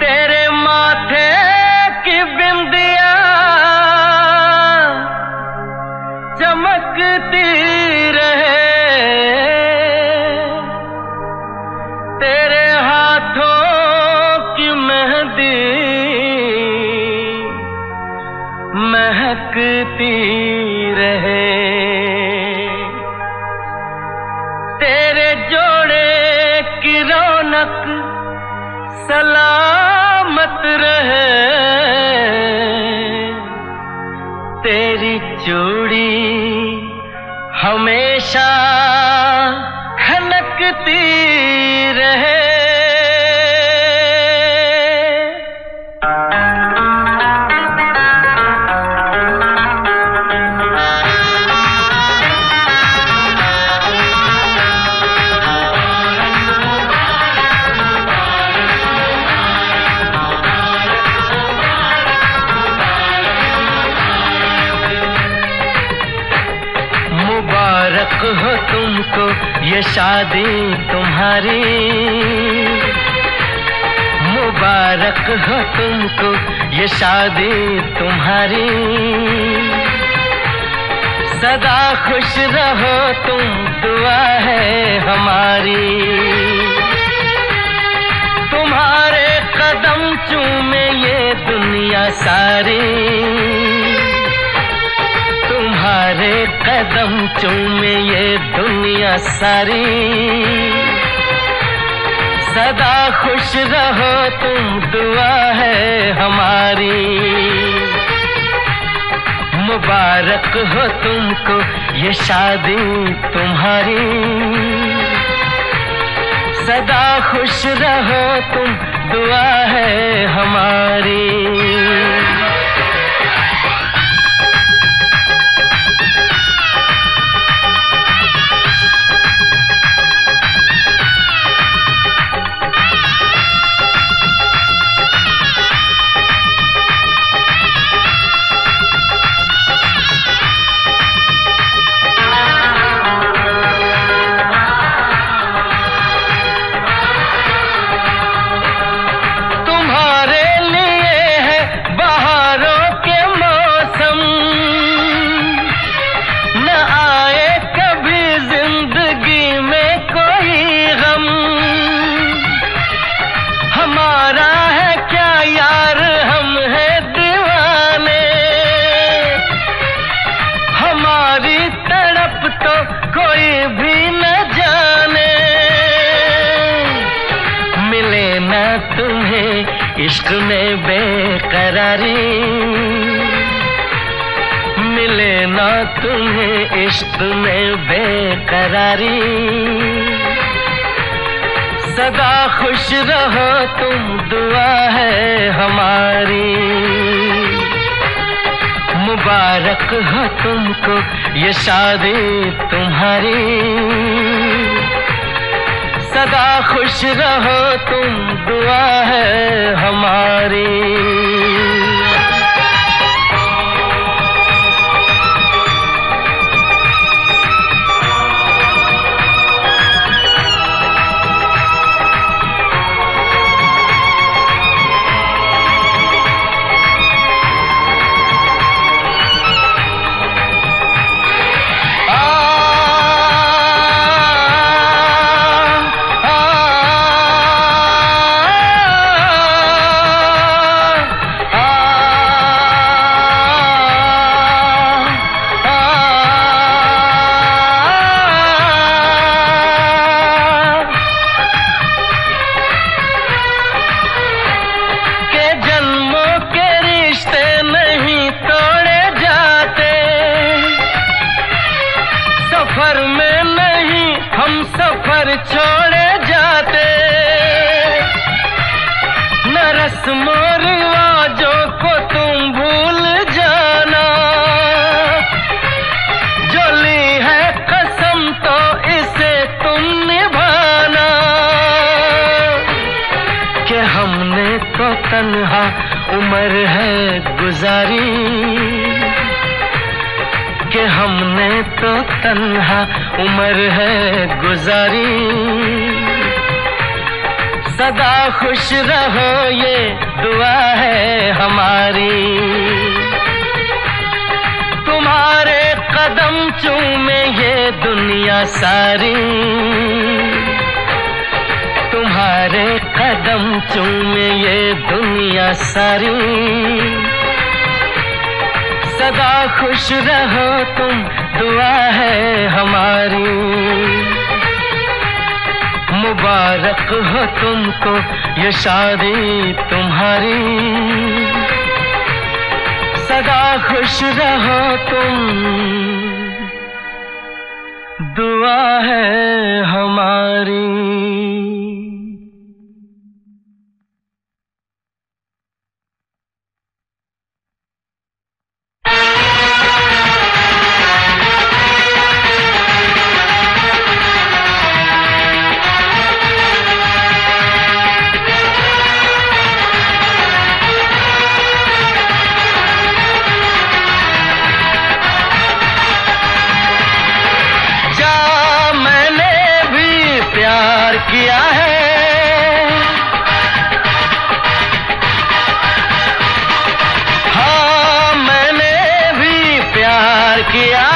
तेरे माथे की बिंदिया चमकती रहे। तेरे हाथों की मेहंदी महकती की रौनक सलामत रहे। तेरी चूड़ी हमेशा खनकती रहे। हो तुमको ये शादी तुम्हारी? मुबारक हो तुमको ये शादी तुम्हारी। सदा खुश रहो तुम, दुआ है हमारी। तुम्हारे कदम चूमे ये दुनिया सारी। कदम चूमे ये दुनिया सारी। सदा खुश रहो, तुम दुआ है हमारी। मुबारक हो तुमको ये शादी तुम्हारी। सदा खुश रहो, तुम दुआ है हमारी। तुम्हें इश्क में बेकरारी। मिले ना तुम्हें इश्क में बेकरारी। सदा खुश रहो, तुम दुआ है हमारी। मुबारक हो तुमको, ये शादी तुम्हारी। सदा खुश रहो तुम दुआ है हमारी। रिवाजों को तुम भूल जाना। है कसम तो इसे हमने तो तन्हा उम्र है गुजारी। कि हमने तो तन्हा उम्र है गुजारी। सदा खुश रहो, ये दुआ है हमारी। तुम्हारे कदम चूमे ये दुनिया सारी। तुम्हारे कदम चूमे ये दुनिया सारी। सदा खुश रहो, तुम दुआ है हमारी। मुबारक हो तुमको ये शादी तुम्हारी। सदा खुश रहो तुम। दुआ है हमारी। किया है। हाँ मैंने भी प्यार किया